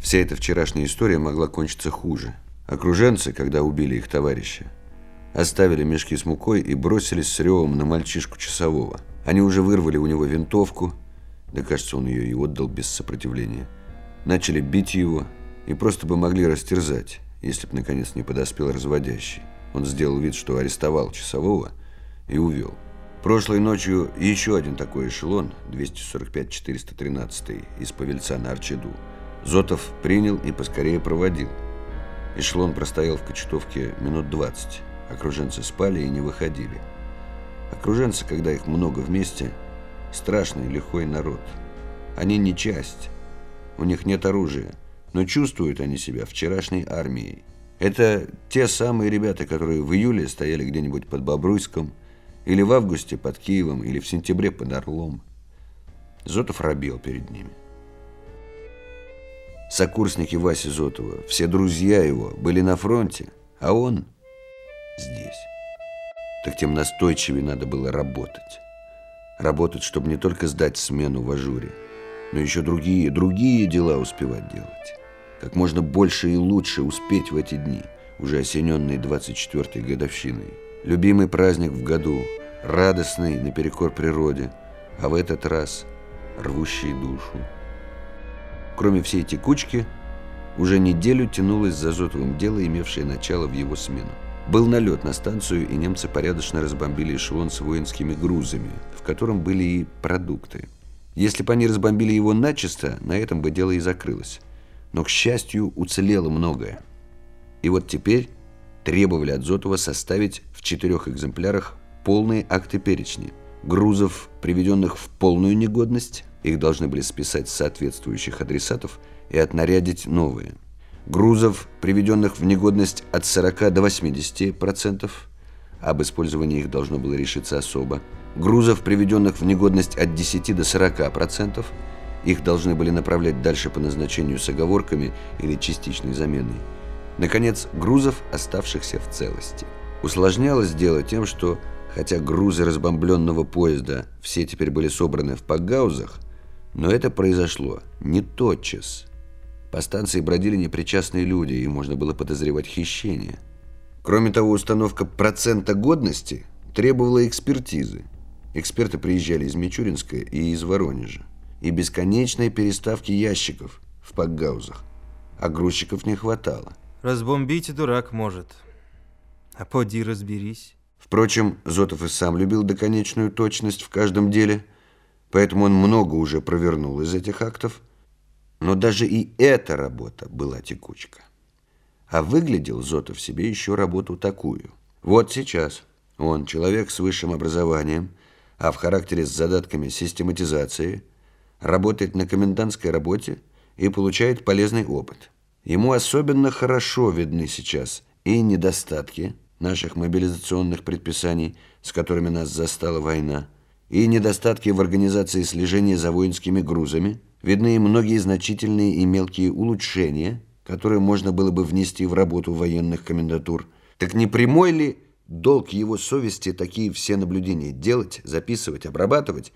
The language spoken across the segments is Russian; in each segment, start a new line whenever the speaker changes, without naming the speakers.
Вся эта вчерашняя история могла кончиться хуже. Окруженцы, когда убили их товарища, оставили мешки с мукой и бросились с ревом на мальчишку часового. Они уже вырвали у него винтовку, да кажется, он ее и отдал без сопротивления. Начали бить его и просто бы могли растерзать, если бы наконец не подоспел разводящий. Он сделал вид, что арестовал часового и увел. Прошлой ночью еще один такой эшелон, 245-413 из Павельца на Арчеду, Зотов принял и поскорее проводил. Эшелон простоял в Кочетовке минут 20. Окруженцы спали и не выходили. Окруженцы, когда их много вместе, страшный лихой народ. Они не часть, у них нет оружия, но чувствуют они себя вчерашней армией. Это те самые ребята, которые в июле стояли где-нибудь под Бобруйском, или в августе под Киевом, или в сентябре под Орлом. Зотов робел перед ними. Сокурсники Васи Зотова, все друзья его были на фронте, а он здесь. Так тем настойчивее надо было работать. Работать, чтобы не только сдать смену в ажуре, но еще другие, другие дела успевать делать. Как можно больше и лучше успеть в эти дни, уже осененные 24-й годовщиной. Любимый праздник в году, радостный наперекор природе, а в этот раз рвущий душу. Кроме всей текучки, уже неделю тянулось за Зотовым дело, имевшее начало в его смену. Был налет на станцию, и немцы порядочно разбомбили эшелон с воинскими грузами, в котором были и продукты. Если бы они разбомбили его начисто, на этом бы дело и закрылось. Но, к счастью, уцелело многое. И вот теперь требовали от Зотова составить в четырех экземплярах полные акты перечни. Грузов, приведенных в полную негодность, их должны были списать с соответствующих адресатов и отнарядить новые. Грузов, приведенных в негодность от 40 до 80%, об использовании их должно было решиться особо. Грузов, приведенных в негодность от 10 до 40%, их должны были направлять дальше по назначению с оговорками или частичной заменой. Наконец, грузов, оставшихся в целости. Усложнялось дело тем, что, хотя грузы разбомбленного поезда все теперь были собраны в пакгаузах, но это произошло не тотчас. По станции бродили непричастные люди, и можно было подозревать хищение. Кроме того, установка процента годности требовала экспертизы. Эксперты приезжали из Мичуринска и из Воронежа. И бесконечной переставки ящиков в пакгаузах. А грузчиков не хватало.
Разбомбить дурак может. А поди разберись.
Впрочем, Зотов и сам любил доконечную точность в каждом деле, поэтому он много уже провернул из этих актов. Но даже и эта работа была текучка. А выглядел Зотов себе еще работу такую. Вот сейчас он, человек с высшим образованием, а в характере с задатками систематизации, работает на комендантской работе и получает полезный опыт. Ему особенно хорошо видны сейчас и недостатки наших мобилизационных предписаний, с которыми нас застала война, и недостатки в организации слежения за воинскими грузами, видны и многие значительные и мелкие улучшения, которые можно было бы внести в работу военных комендатур. Так не прямой ли Долг его совести такие все наблюдения делать, записывать, обрабатывать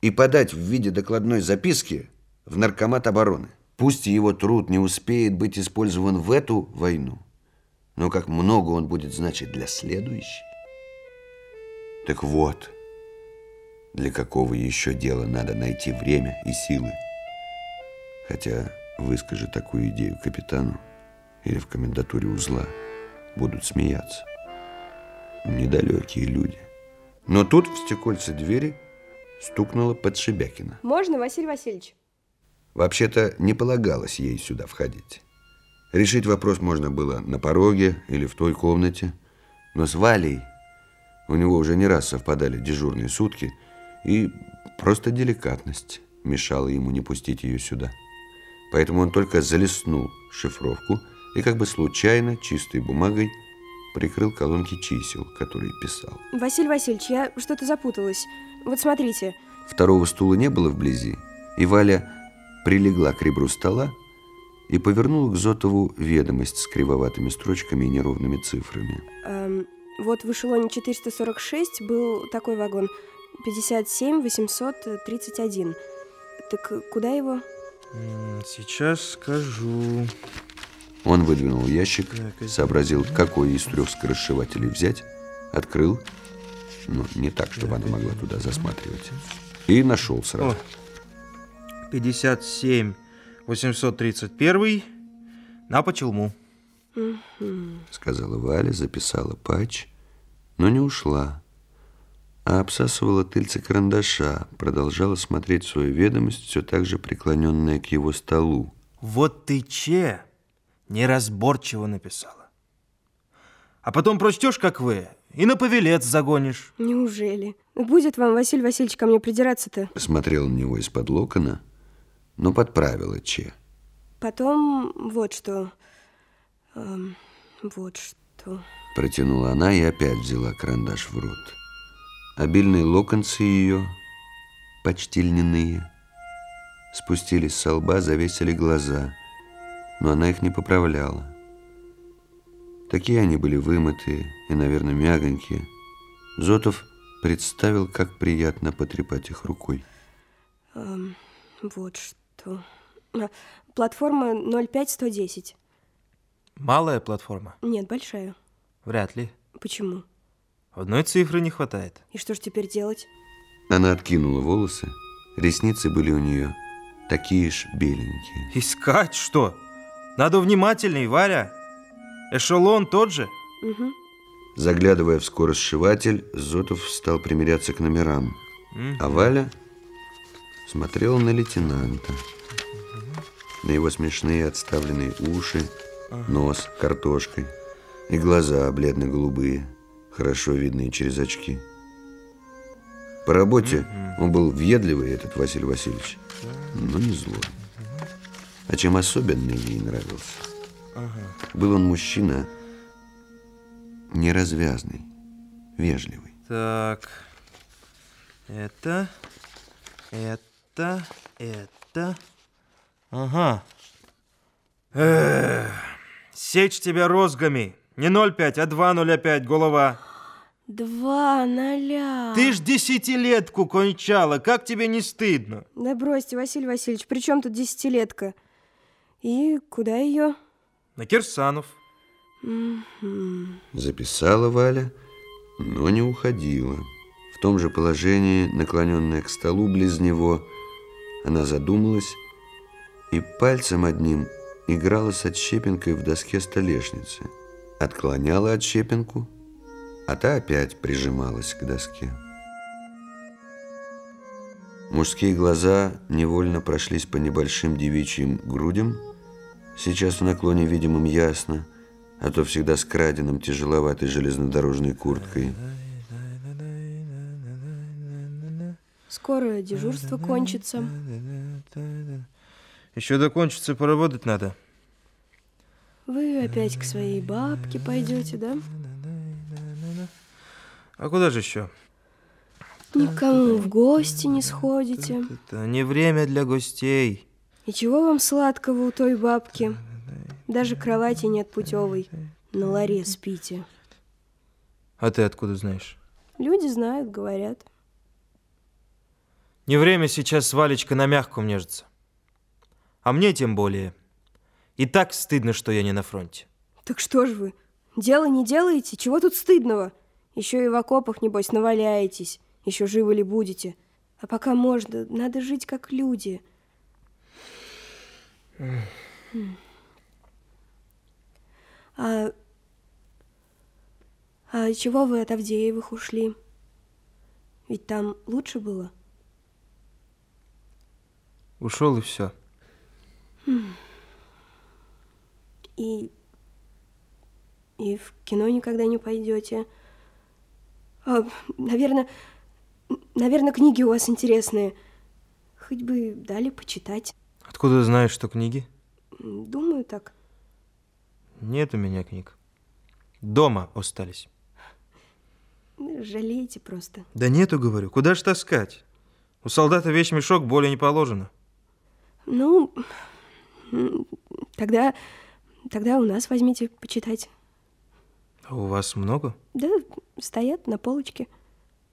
и подать в виде докладной записки в Наркомат обороны. Пусть его труд не успеет быть использован в эту войну, но как много он будет значить для следующей. Так вот, для какого еще дела надо найти время и силы. Хотя выскажи такую идею капитану или в комендатуре узла, будут смеяться недалекие люди. Но тут в стекольце двери стукнула Подшибякина.
Можно, Василий Васильевич?
Вообще-то не полагалось ей сюда входить. Решить вопрос можно было на пороге или в той комнате. Но с Валей у него уже не раз совпадали дежурные сутки, и просто деликатность мешала ему не пустить ее сюда. Поэтому он только залеснул шифровку и как бы случайно чистой бумагой прикрыл колонки чисел, которые писал.
Василий Васильевич, я что-то запуталась. Вот смотрите.
Второго стула не было вблизи, и Валя прилегла к ребру стола и повернула к Зотову ведомость с кривоватыми строчками и неровными цифрами.
Эм, вот в эшелоне 446 был такой вагон 57 831. Так куда его?
Сейчас скажу.
Он выдвинул ящик,
Так,
сообразил, какой из трех скоросшивателей взять, открыл, ну, не так, чтобы она могла туда засматривать, и нашел сразу.
О, 57 831 на почелму.
сказала Валя, записала патч, но не ушла, а обсасывала тыльце карандаша, продолжала смотреть свою ведомость, все так же преклоненная к его столу.
Вот ты че неразборчиво написала. А потом прочтешь, как вы, и на повелец загонишь.
Неужели? Будет вам, Василий Васильевич, ко мне придираться-то?
Смотрела на него из-под локона, но подправила Че.
Потом вот что. Эм, вот что.
Протянула она и опять взяла карандаш в рот. Обильные локонцы ее, почти льняные, спустились со лба, завесили глаза, но она их не поправляла. Такие они были вымытые и, наверное, мягонькие. Зотов представил, как приятно потрепать их рукой.
Эм, вот что. А, платформа 05110.
Малая платформа?
Нет, большая.
Вряд ли.
Почему?
Одной цифры не хватает.
И что ж теперь делать?
Она откинула волосы, ресницы были у нее такие ж беленькие.
Искать что? Надо внимательней, Варя. Эшелон тот же.
Угу.
Заглядывая в скоросшиватель, Зотов стал примиряться к номерам. А Валя смотрела на лейтенанта. На его смешные отставленные уши, нос картошкой и глаза бледно-голубые, хорошо видные через очки. По работе он был въедливый, этот Василий Васильевич, но не злой. А чем особенно ей нравился? Был он мужчина неразвязный, вежливый.
Так. Это. Это. Это. Ага. Эх, сечь тебя розгами. Не 0,5, а 2,05 голова.
Два ноля.
Ты ж десятилетку кончала. Как тебе не стыдно?
Да бросьте, Василий Васильевич, при чем тут десятилетка? И куда ее?
На Кирсанов.
Записала Валя, но не уходила. В том же положении, наклоненная к столу близ него, она задумалась и пальцем одним играла с отщепенкой в доске столешницы. Отклоняла отщепенку, а та опять прижималась к доске. Мужские глаза невольно прошлись по небольшим девичьим грудям, сейчас в наклоне видимым ясно, а то всегда с краденым тяжеловатой железнодорожной курткой.
Скоро дежурство кончится.
Еще докончится, поработать надо.
Вы опять к своей бабке пойдете, да?
А куда же еще?
Никому в гости не сходите.
Это не время для гостей.
И чего вам сладкого у той бабки? Даже кровати нет путевой. На ларе спите.
А ты откуда знаешь?
Люди знают, говорят.
Не время сейчас с Валечкой на мягком нежиться. А мне тем более. И так стыдно, что я не на фронте.
Так что ж вы, дело не делаете? Чего тут стыдного? Еще и в окопах, небось, наваляетесь. Еще живы ли будете? А пока можно, надо жить как люди. А... А чего вы от Авдеевых ушли? Ведь там лучше было?
Ушел и все.
И... И в кино никогда не пойдете. А, наверное, наверное, книги у вас интересные. Хоть бы дали почитать.
Откуда знаешь, что книги?
Думаю так.
Нет у меня книг. Дома остались.
Жалеете просто.
Да нету, говорю. Куда ж таскать? У солдата вещь-мешок более не положено.
Ну, тогда, тогда у нас возьмите почитать.
А у вас много?
Да, стоят на полочке.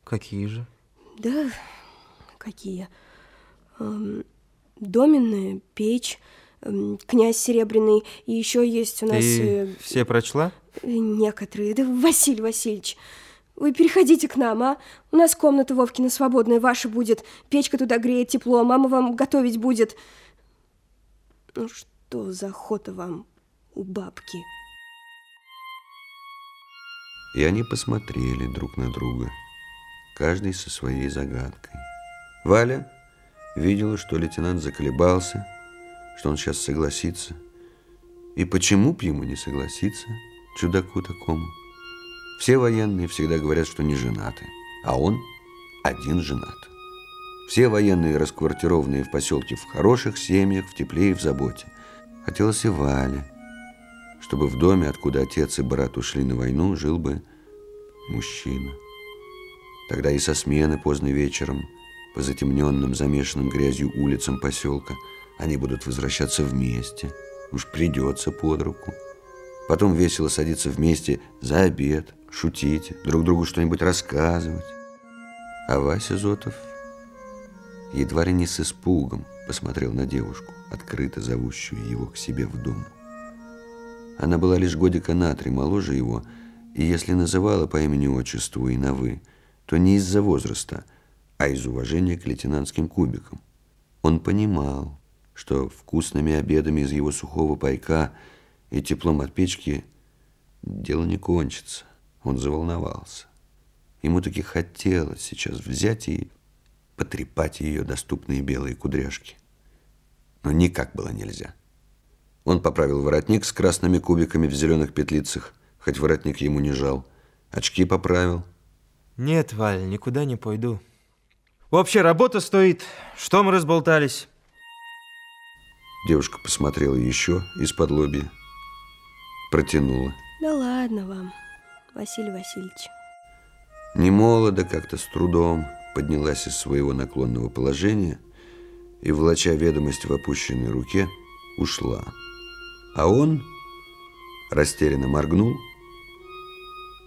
Какие же?
Да, какие? Эм, Доменная, печь, эм, князь Серебряный, и еще есть у нас...
Ты
э,
все прочла?
э, Некоторые. Да, Василий Васильевич, вы переходите к нам, а? У нас комната Вовкина свободная, ваша будет. Печка туда греет тепло, мама вам готовить будет. Ну что за охота вам у бабки?
И они посмотрели друг на друга, каждый со своей загадкой. Валя видела, что лейтенант заколебался, что он сейчас согласится. И почему б ему не согласиться, чудаку такому? Все военные всегда говорят, что не женаты, а он один женат. Все военные, расквартированные в поселке, в хороших семьях, в тепле и в заботе. Хотелось и Вале, чтобы в доме, откуда отец и брат ушли на войну, жил бы мужчина. Тогда и со смены поздно вечером, по затемненным, замешанным грязью улицам поселка, они будут возвращаться вместе. Уж придется под руку. Потом весело садиться вместе за обед, шутить, друг другу что-нибудь рассказывать. А Вася Зотов едва ли не с испугом посмотрел на девушку, открыто зовущую его к себе в дом. Она была лишь годика на три моложе его, и если называла по имени-отчеству и на «вы», то не из-за возраста, а из уважения к лейтенантским кубикам. Он понимал, что вкусными обедами из его сухого пайка и теплом от печки дело не кончится. Он заволновался. Ему таки хотелось сейчас взять и потрепать ее доступные белые кудряшки. Но никак было нельзя. Он поправил воротник с красными кубиками в зеленых петлицах, хоть воротник ему не жал. Очки поправил.
Нет, Валь, никуда не пойду. Вообще, работа стоит. Что мы разболтались?
Девушка посмотрела еще из-под лобья. Протянула.
Да ладно вам, Василий Васильевич.
Не молодо, как-то с трудом поднялась из своего наклонного положения и, волоча ведомость в опущенной руке, ушла. А он растерянно моргнул.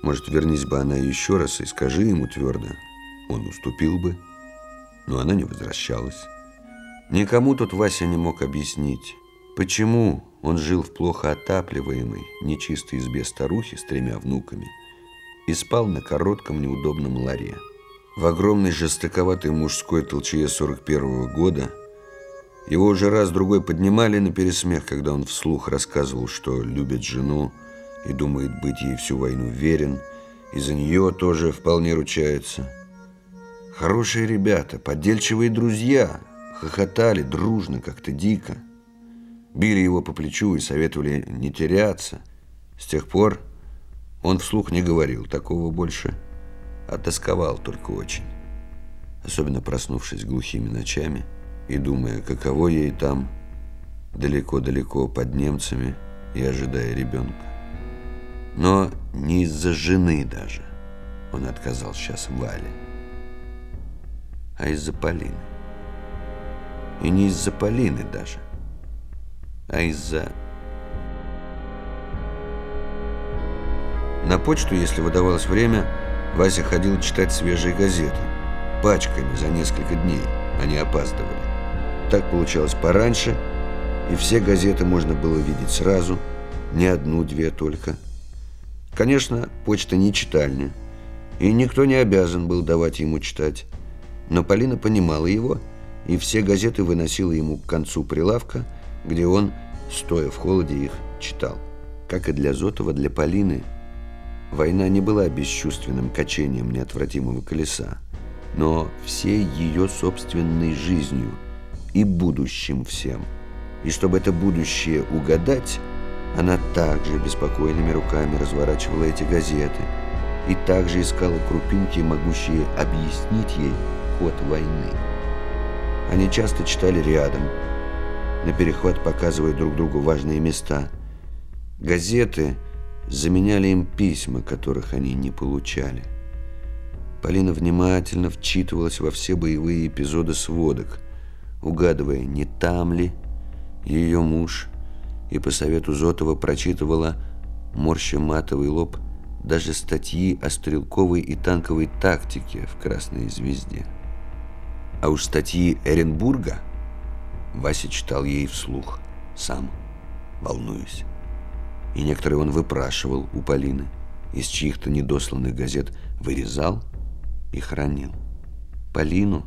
Может, вернись бы она еще раз и скажи ему твердо, он уступил бы. Но она не возвращалась. Никому тут Вася не мог объяснить, почему он жил в плохо отапливаемой, нечистой избе старухи с тремя внуками и спал на коротком неудобном ларе. В огромной жестоковатой мужской толчее 41-го года его уже раз-другой поднимали на пересмех, когда он вслух рассказывал, что любит жену и думает быть ей всю войну верен, и за нее тоже вполне ручается. Хорошие ребята, подельчивые друзья, хохотали дружно, как-то дико. Били его по плечу и советовали не теряться. С тех пор он вслух не говорил такого больше, а тосковал только очень. Особенно проснувшись глухими ночами и думая, каково ей там, далеко-далеко под немцами и ожидая ребенка. Но не из-за жены даже он отказал сейчас Вале, а из-за Полины. И не из-за Полины даже, а из-за... На почту, если выдавалось время, Вася ходил читать свежие газеты. Пачками за несколько дней. Они опаздывали. Так получалось пораньше, и все газеты можно было видеть сразу, не одну-две только. Конечно, почта не читальня, и никто не обязан был давать ему читать. Но Полина понимала его, и все газеты выносила ему к концу прилавка, где он, стоя в холоде, их читал. Как и для Зотова, для Полины, война не была бесчувственным качением неотвратимого колеса, но всей ее собственной жизнью и будущим всем. И чтобы это будущее угадать, она также беспокойными руками разворачивала эти газеты и также искала крупинки, могущие объяснить ей ход войны. Они часто читали рядом, на перехват показывая друг другу важные места. Газеты заменяли им письма, которых они не получали. Полина внимательно вчитывалась во все боевые эпизоды сводок, угадывая, не там ли ее муж, и по совету Зотова прочитывала, морща матовый лоб, даже статьи о стрелковой и танковой тактике в «Красной звезде». А уж статьи Эренбурга Вася читал ей вслух, сам, волнуясь. И некоторые он выпрашивал у Полины, из чьих-то недосланных газет вырезал и хранил. Полину,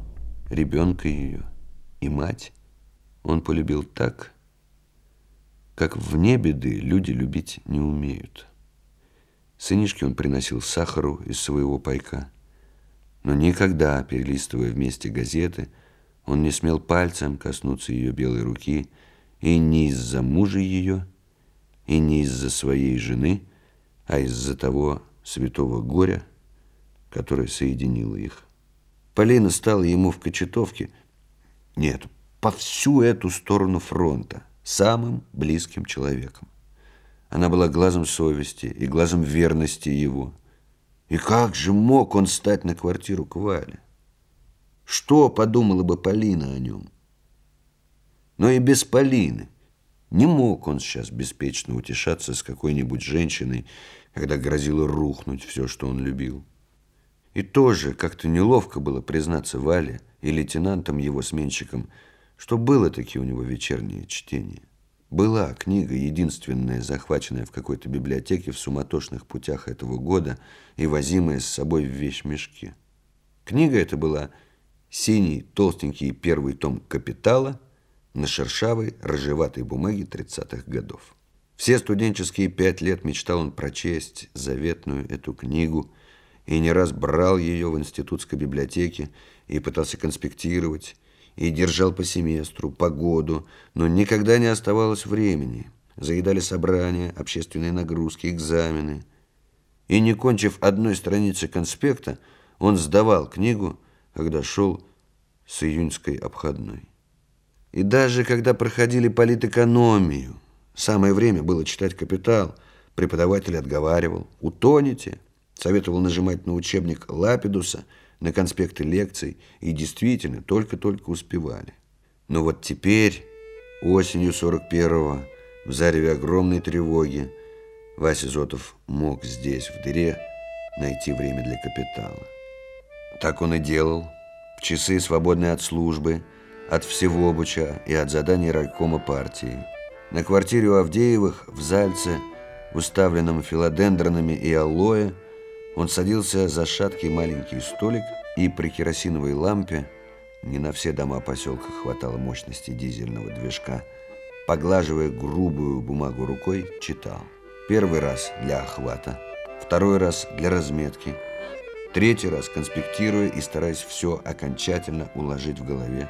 ребенка ее и мать он полюбил так, как вне беды люди любить не умеют. Сынишке он приносил сахару из своего пайка, но никогда, перелистывая вместе газеты, он не смел пальцем коснуться ее белой руки, и не из-за мужа ее, и не из-за своей жены, а из-за того святого горя, которое соединило их. Полина стала ему в кочетовке, нет, по всю эту сторону фронта, самым близким человеком. Она была глазом совести и глазом верности его. И как же мог он стать на квартиру к Вале? Что подумала бы Полина о нем? Но и без Полины не мог он сейчас беспечно утешаться с какой-нибудь женщиной, когда грозило рухнуть все, что он любил. И тоже как-то неловко было признаться Вале и лейтенантам его сменщикам, что было таки у него вечернее чтение. Была книга, единственная, захваченная в какой-то библиотеке в суматошных путях этого года и возимая с собой в вещмешке. Книга эта была синий толстенький первый том «Капитала» на шершавой рыжеватой бумаге 30-х годов. Все студенческие пять лет мечтал он прочесть заветную эту книгу и не раз брал ее в институтской библиотеке и пытался конспектировать, и держал по семестру, по году, но никогда не оставалось времени. Заедали собрания, общественные нагрузки, экзамены. И не кончив одной страницы конспекта, он сдавал книгу, когда шел с июньской обходной. И даже когда проходили политэкономию, самое время было читать «Капитал», преподаватель отговаривал «Утонете», советовал нажимать на учебник Лапидуса – на конспекты лекций и действительно только-только успевали. Но вот теперь, осенью 41-го, в зареве огромной тревоги, Вася Зотов мог здесь, в дыре, найти время для капитала. Так он и делал, в часы, свободные от службы, от всего буча и от заданий райкома партии. На квартире у Авдеевых в Зальце, уставленном филодендронами и алоэ, он садился за шаткий маленький столик и при керосиновой лампе, не на все дома поселка хватало мощности дизельного движка, поглаживая грубую бумагу рукой, читал. Первый раз для охвата, второй раз для разметки, третий раз конспектируя и стараясь все окончательно уложить в голове.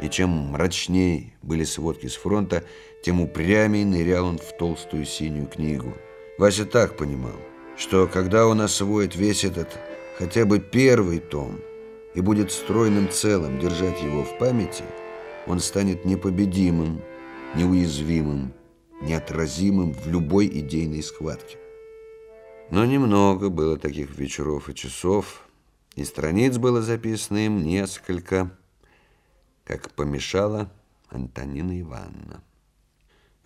И чем мрачнее были сводки с фронта, тем упрямее нырял он в толстую синюю книгу. Вася так понимал что когда он освоит весь этот хотя бы первый том и будет стройным целым держать его в памяти, он станет непобедимым, неуязвимым, неотразимым в любой идейной схватке. Но немного было таких вечеров и часов, и страниц было записано им несколько, как помешала Антонина Ивановна.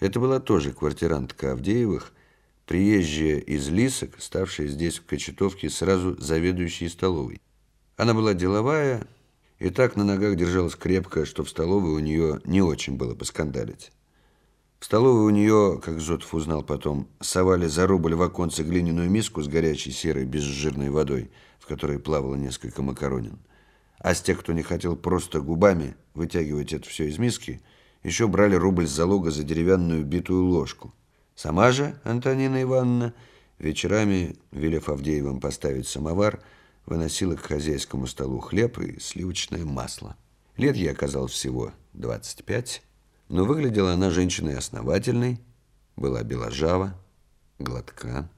Это была тоже квартирантка Авдеевых, приезжая из Лисок, ставшая здесь в Кочетовке сразу заведующей столовой. Она была деловая и так на ногах держалась крепко, что в столовой у нее не очень было поскандалить. В столовой у нее, как Зотов узнал потом, совали за рубль в оконце глиняную миску с горячей серой безжирной водой, в которой плавало несколько макаронин. А с тех, кто не хотел просто губами вытягивать это все из миски, еще брали рубль с залога за деревянную битую ложку – Сама же Антонина Ивановна, вечерами, велев Авдеевым поставить самовар, выносила к хозяйскому столу хлеб и сливочное масло. Лет ей оказалось всего 25, но выглядела она женщиной основательной, была беложава, гладка.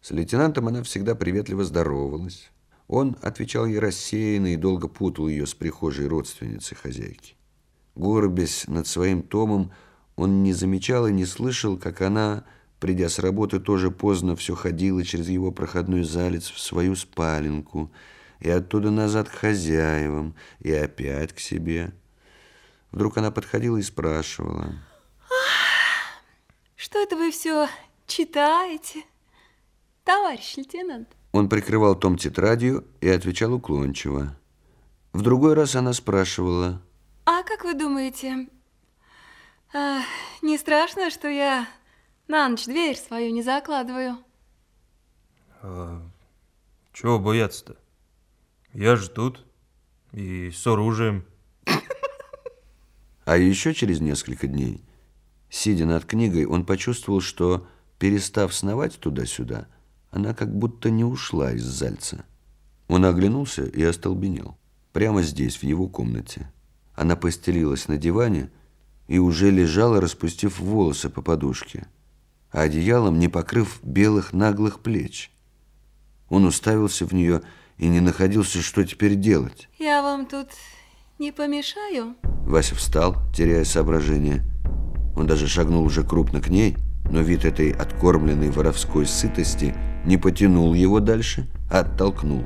С лейтенантом она всегда приветливо здоровалась. Он отвечал ей рассеянно и долго путал ее с прихожей родственницей хозяйки. Горбясь над своим томом, он не замечал и не слышал, как она, придя с работы, тоже поздно все ходила через его проходной залец в свою спаленку, и оттуда назад к хозяевам, и опять к себе. Вдруг она подходила и спрашивала.
Что это вы все читаете, товарищ лейтенант?
Он прикрывал том тетрадью и отвечал уклончиво. В другой раз она спрашивала.
А как вы думаете, А, не страшно, что я на ночь дверь свою не закладываю?
А чего бояться-то? Я же тут и с оружием.
А еще через несколько дней, сидя над книгой, он почувствовал, что, перестав сновать туда-сюда, она как будто не ушла из Зальца. Он оглянулся и остолбенел. Прямо здесь, в его комнате. Она постелилась на диване и уже лежала, распустив волосы по подушке, а одеялом не покрыв белых наглых плеч. Он уставился в нее и не находился, что теперь делать.
Я вам тут не помешаю?
Вася встал, теряя соображение. Он даже шагнул уже крупно к ней, но вид этой откормленной воровской сытости не потянул его дальше, а оттолкнул.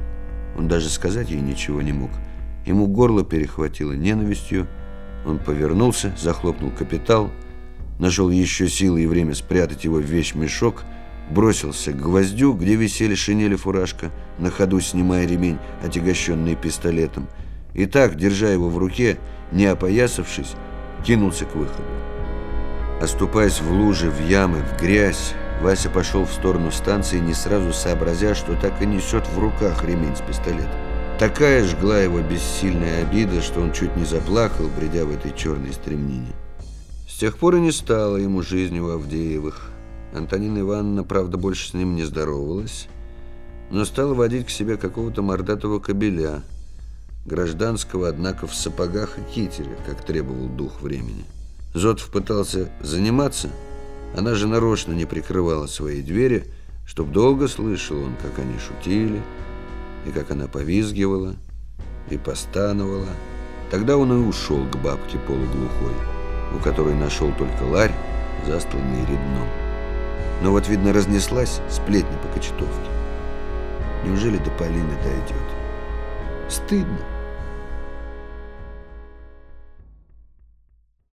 Он даже сказать ей ничего не мог. Ему горло перехватило ненавистью. Он повернулся, захлопнул капитал, нашел еще силы и время спрятать его в вещмешок, бросился к гвоздю, где висели шинели фуражка, на ходу снимая ремень, отягощенный пистолетом. И так, держа его в руке, не опоясавшись, кинулся к выходу. Оступаясь в лужи, в ямы, в грязь, Вася пошел в сторону станции, не сразу сообразя, что так и несет в руках ремень с пистолетом. Такая жгла его бессильная обида, что он чуть не заплакал, бредя в этой черной стремнине. С тех пор и не стало ему жизни у Авдеевых. Антонина Ивановна, правда, больше с ним не здоровалась, но стала водить к себе какого-то мордатого кобеля, гражданского, однако, в сапогах и китере, как требовал дух времени. Зотов пытался заниматься, она же нарочно не прикрывала свои двери, чтоб долго слышал он, как они шутили, и как она повизгивала и постановала. Тогда он и ушел к бабке полуглухой, у которой нашел только ларь, застланный редном. Но вот, видно, разнеслась сплетня по Кочетовке. Неужели до Полины дойдет? Стыдно.